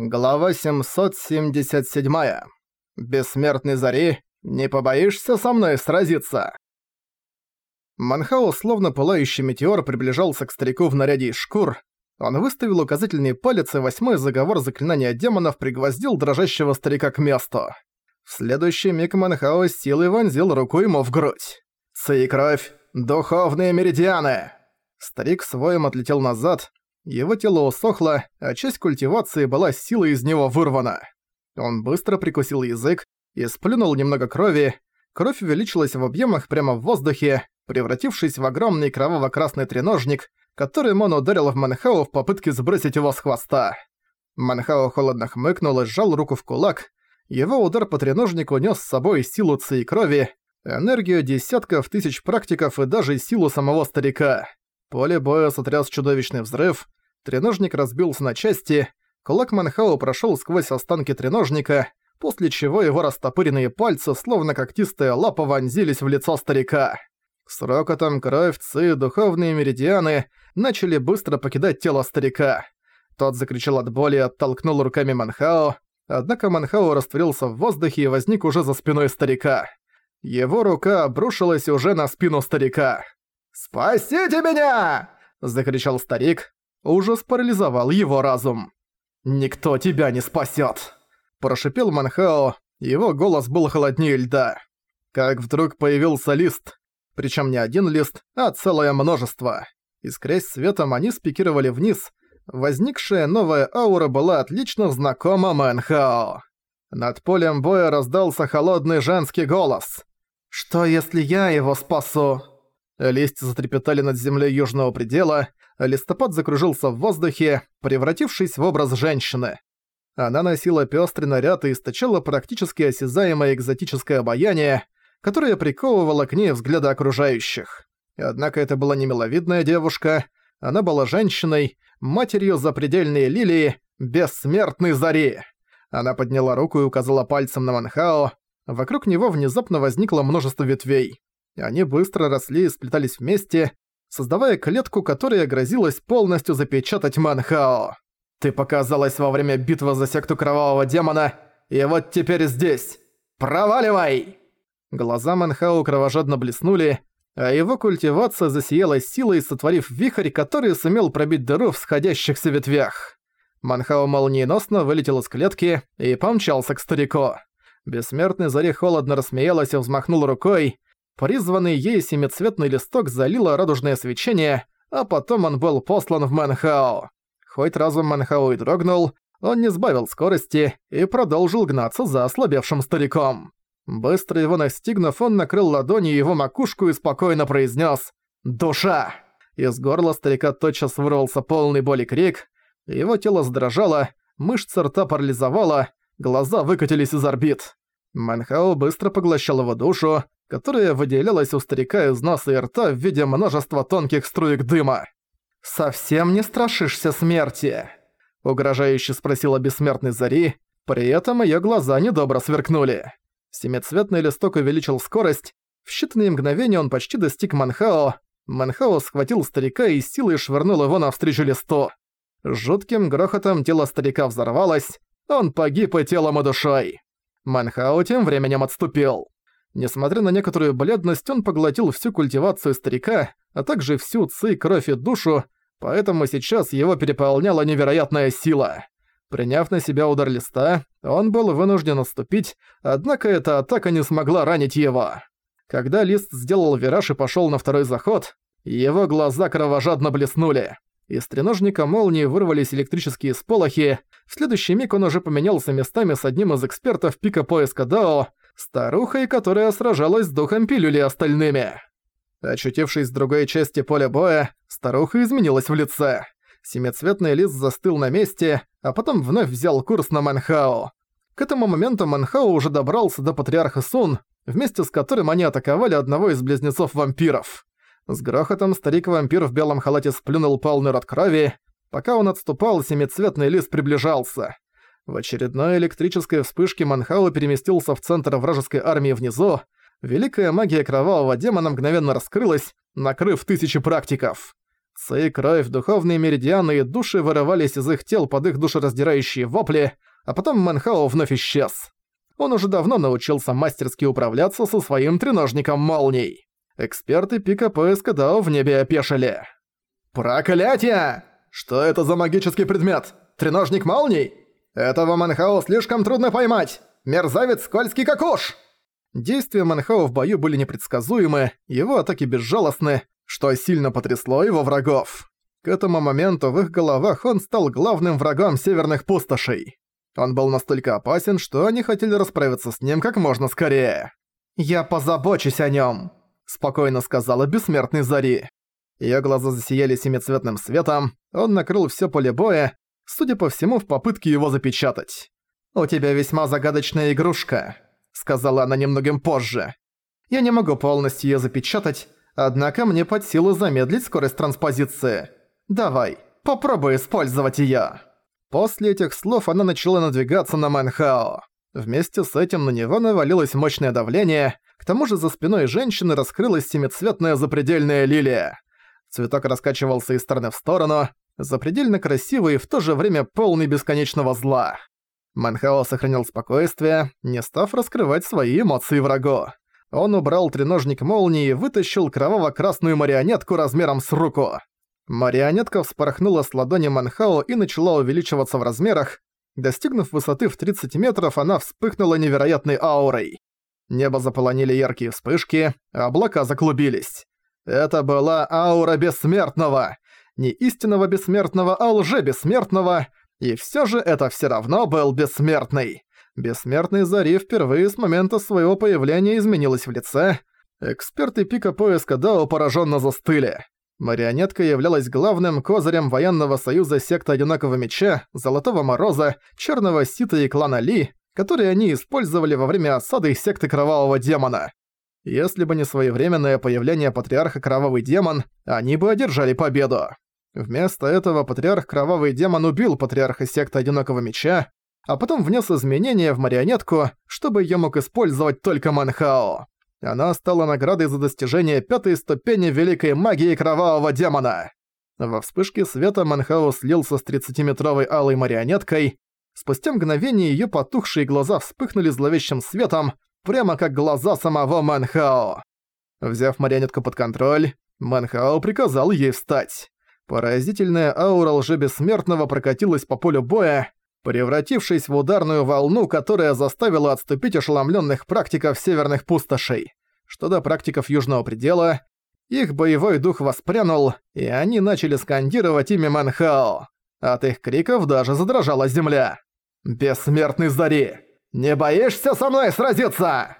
Глава 777. Бессмертный Зари, не побоишься со мной сразиться? Манхао, словно пылающий метеор, приближался к старику в наряде из шкур. Он выставил указательный палец, и восьмой заговор заклинания демонов пригвоздил дрожащего старика к месту. В следующий миг Манхао силой вонзил руку ему в грудь. «Ци кровь! Духовные меридианы!» Старик своим отлетел назад, его тело усохло, а часть культивации была силой из него вырвана. Он быстро прикусил язык и сплюнул немного крови. Кровь увеличилась в объемах прямо в воздухе, превратившись в огромный кроваво-красный треножник, которым он ударил в Манхау в попытке сбросить его с хвоста. Манхао холодно хмыкнул и сжал руку в кулак. Его удар по треножнику нес с собой силу ци и крови, энергию десятков тысяч практиков и даже силу самого старика. Поле боя сотряс чудовищный взрыв, Треножник разбился на части, кулак Манхау прошёл сквозь останки треножника, после чего его растопыренные пальцы, словно когтистая лапа, вонзились в лицо старика. С рокотом кровь, ци, духовные меридианы начали быстро покидать тело старика. Тот закричал от боли и оттолкнул руками Манхао, однако Манхао растворился в воздухе и возник уже за спиной старика. Его рука обрушилась уже на спину старика. «Спасите меня!» – закричал старик, Ужас парализовал его разум. «Никто тебя не спасет! Прошипел Манхао, его голос был холоднее льда. Как вдруг появился лист. Причем не один лист, а целое множество. Искрясь светом, они спикировали вниз. Возникшая новая аура была отлично знакома Манхао. Над полем боя раздался холодный женский голос. «Что если я его спасу?» Листья затрепетали над землей южного предела, листопад закружился в воздухе, превратившись в образ женщины. Она носила пёстрый наряд и источала практически осязаемое экзотическое обаяние, которое приковывало к ней взгляды окружающих. Однако это была не миловидная девушка, она была женщиной, матерью запредельной лилии, бессмертной зари. Она подняла руку и указала пальцем на Манхао. Вокруг него внезапно возникло множество ветвей. Они быстро росли и сплетались вместе, создавая клетку, которая грозилась полностью запечатать Манхао. «Ты показалась во время битвы за секту Кровавого Демона, и вот теперь здесь! Проваливай!» Глаза Манхао кровожадно блеснули, а его культивация засияла силой, сотворив вихрь, который сумел пробить дыру в сходящихся ветвях. Манхао молниеносно вылетел из клетки и помчался к старику. Бессмертный Зари холодно рассмеялась и взмахнул рукой, Призванный ей семицветный листок залило радужное свечение, а потом он был послан в Манхао. Хоть разум Манхао и дрогнул, он не сбавил скорости и продолжил гнаться за ослабевшим стариком. Быстро его настигнув, он накрыл ладонью его макушку и спокойно произнес «Душа!». Из горла старика тотчас вырвался полный боли крик, его тело задрожало, мышцы рта парализовало, глаза выкатились из орбит. Манхао быстро поглощал его душу, которая выделялась у старика из носа и рта в виде множества тонких струек дыма. «Совсем не страшишься смерти?» — угрожающе спросила бессмертный Зари, при этом её глаза недобро сверкнули. Семицветный листок увеличил скорость, в считанные мгновения он почти достиг Манхао, Манхао схватил старика и силой швырнул его навстречу листу. Жутким грохотом тело старика взорвалось, он погиб и телом и душой. Манхао тем временем отступил. Несмотря на некоторую бледность, он поглотил всю культивацию старика, а также всю ци, кровь и душу, поэтому сейчас его переполняла невероятная сила. Приняв на себя удар листа, он был вынужден отступить, однако эта атака не смогла ранить его. Когда лист сделал вираж и пошёл на второй заход, его глаза кровожадно блеснули. Из треножника молнии вырвались электрические сполохи, в следующий миг он уже поменялся местами с одним из экспертов пика поиска Дао, старухой, которая сражалась с духом пилюли остальными. Очутившись в другой части поля боя, старуха изменилась в лице. Семицветный лист застыл на месте, а потом вновь взял курс на Манхао. К этому моменту Манхао уже добрался до Патриарха Сун, вместе с которым они атаковали одного из близнецов-вампиров. С грохотом старик-вампир в белом халате сплюнул полный рот крови. Пока он отступал, семицветный лист приближался. В очередной электрической вспышке Манхау переместился в центр вражеской армии внизу. Великая магия кровавого демона мгновенно раскрылась, накрыв тысячи практиков. Ци, кровь, духовные меридианы и души вырывались из их тел под их душераздирающие вопли, а потом Мэнхао вновь исчез. Он уже давно научился мастерски управляться со своим треножником молний. Эксперты пика поиска Дао в небе опешили. «Проклятие! Что это за магический предмет? Треножник молний? Этого Манхао слишком трудно поймать! Мерзавец скользкий как уж!» Действия Манхао в бою были непредсказуемы, его атаки безжалостны, что сильно потрясло его врагов. К этому моменту в их головах он стал главным врагом северных пустошей. Он был настолько опасен, что они хотели расправиться с ним как можно скорее. «Я позабочусь о нём», — спокойно сказала бессмертный Зари. Её глаза засияли семицветным светом, он накрыл всё поле боя, судя по всему, в попытке его запечатать. «У тебя весьма загадочная игрушка», — сказала она немногим позже. «Я не могу полностью её запечатать, однако мне под силу замедлить скорость транспозиции. Давай, попробуй использовать её». После этих слов она начала надвигаться на Манхао. Вместе с этим на него навалилось мощное давление, к тому же за спиной женщины раскрылась семицветная запредельная лилия. Цветок раскачивался из стороны в сторону, запредельно красивый и в то же время полный бесконечного зла. Манхао сохранил спокойствие, не став раскрывать свои эмоции врагу. Он убрал треножник молнии и вытащил кроваво-красную марионетку размером с руку. Марионетка вспорхнула с ладони Манхао и начала увеличиваться в размерах. Достигнув высоты в 30 метров, она вспыхнула невероятной аурой. Небо заполонили яркие вспышки, облака заклубились. Это была аура бессмертного. Не истинного бессмертного, а лже-бессмертного. И всё же это всё равно был бессмертный. Бессмертный Зари впервые с момента своего появления изменилась в лице. Эксперты пика поиска Дао поражённо застыли. Марионетка являлась главным козырем военного союза секты Одинокого Меча, Золотого Мороза, Черного Сита и клана Ли, которые они использовали во время осады секты Кровавого Демона. Если бы не своевременное появление Патриарха Кровавый Демон, они бы одержали победу. Вместо этого Патриарх Кровавый Демон убил Патриарха секты Одинокого Меча, а потом внес изменения в марионетку, чтобы её мог использовать только Манхао. Она стала наградой за достижение пятой ступени Великой Магии Кровавого Демона. Во вспышке света Манхао слился с 30-метровой алой марионеткой. Спустя мгновение её потухшие глаза вспыхнули зловещим светом, прямо как глаза самого Манхао. Взяв марионетку под контроль, Манхао приказал ей встать. Поразительная аура лжебессмертного прокатилась по полю боя, превратившись в ударную волну, которая заставила отступить ошеломленных практиков северных пустошей. Что до практиков Южного Предела, их боевой дух воспрянул, и они начали скандировать имя Манхао. От их криков даже задрожала земля. «Бессмертный Зари! Не боишься со мной сразиться?»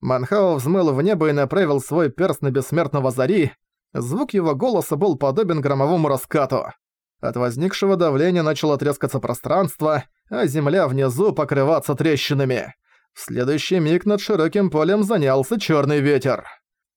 Манхао взмыл в небо и направил свой перст на бессмертного Зари. Звук его голоса был подобен громовому раскату. От возникшего давления начало трескаться пространство, а земля внизу покрываться трещинами. В следующий миг над широким полем занялся черный ветер.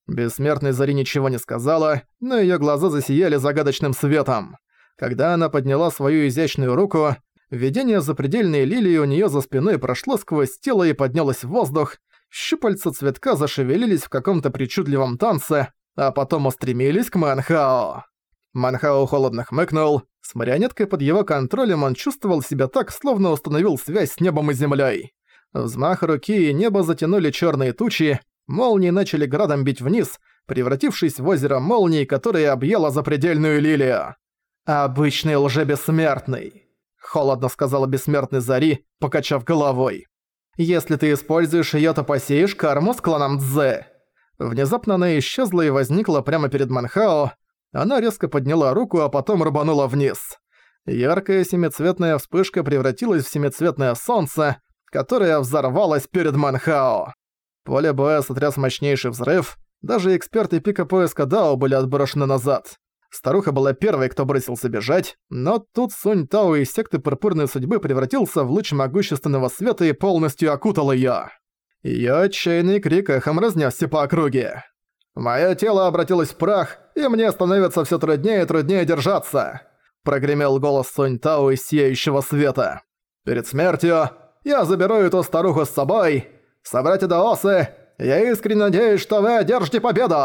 Бессмертной Зари ничего не сказала, но ее глаза засияли загадочным светом. Когда она подняла свою изящную руку, видение запредельной лилии у нее за спиной прошло сквозь тело и поднялось в воздух, щупальца цветка зашевелились в каком-то причудливом танце, а потом устремились к Манхао. Манхао холодно хмыкнул. С марионеткой под его контролем он чувствовал себя так, словно установил связь с небом и землей. Взмах руки и небо затянули черные тучи, молнии начали градом бить вниз, превратившись в озеро молний, которое объяло запредельную лилию. «Обычный лжебессмертный», — холодно сказала бессмертный Зари, покачав головой. «Если ты используешь её, то посеешь карму с кланом Дзе». Внезапно она исчезла и возникла прямо перед Манхао, она резко подняла руку, а потом рубанула вниз. Яркая семицветная вспышка превратилась в семицветное солнце, которое взорвалось перед Манхао. Поле боя сотряс мощнейший взрыв, даже эксперты пика поиска Дао были отброшены назад. Старуха была первой, кто бросился бежать, но тут Сунь Тао из секты Пурпурной Судьбы превратился в луч могущественного света и полностью окутал её. Её отчаянный крик эхом разнесся по округе. «Моё тело обратилось в прах, и мне становится всё труднее и труднее держаться», прогремел голос Сонь Тао из сияющего света. «Перед смертью я заберу эту старуху с собой. Собратья Даосы, я искренне надеюсь, что вы одержите победу!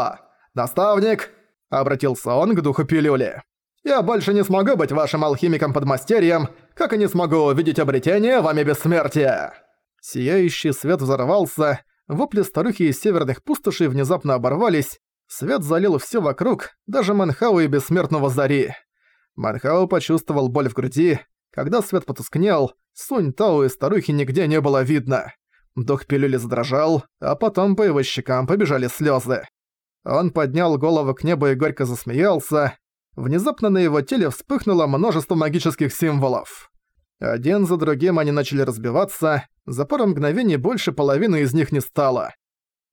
Наставник!» Обратился он к духу пилюли. Я больше не смогу быть вашим алхимиком-подмастерьем, как и не смогу увидеть обретение вами бессмертия!» Сияющий свет взорвался, вопли старухи из северных пустошей внезапно оборвались, свет залил все вокруг, даже Манхау и бессмертного Зари. Манхау почувствовал боль в груди, когда свет потускнел, Сунь Тао и старухи нигде не было видно. Дух пилюли задрожал, а потом по его щекам побежали слезы. Он поднял голову к небу и горько засмеялся. Внезапно на его теле вспыхнуло множество магических символов. Один за другим они начали разбиваться, за пару мгновений больше половины из них не стало.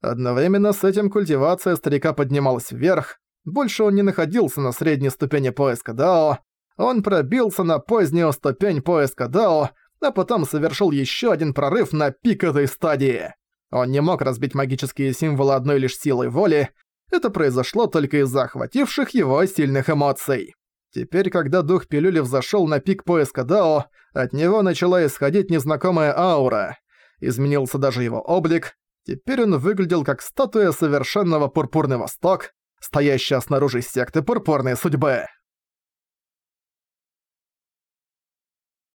Одновременно с этим культивация старика поднималась вверх, больше он не находился на средней ступени поиска Дао, он пробился на позднюю ступень поиска Дао, а потом совершил еще один прорыв на пик этой стадии. Он не мог разбить магические символы одной лишь силой воли, это произошло только из-за охвативших его сильных эмоций. Теперь, когда дух пилюли взошёл на пик поиска Дао, от него начала исходить незнакомая аура. Изменился даже его облик. Теперь он выглядел как статуя совершенного Пурпурный Восток, стоящая снаружи секты Пурпурной Судьбы.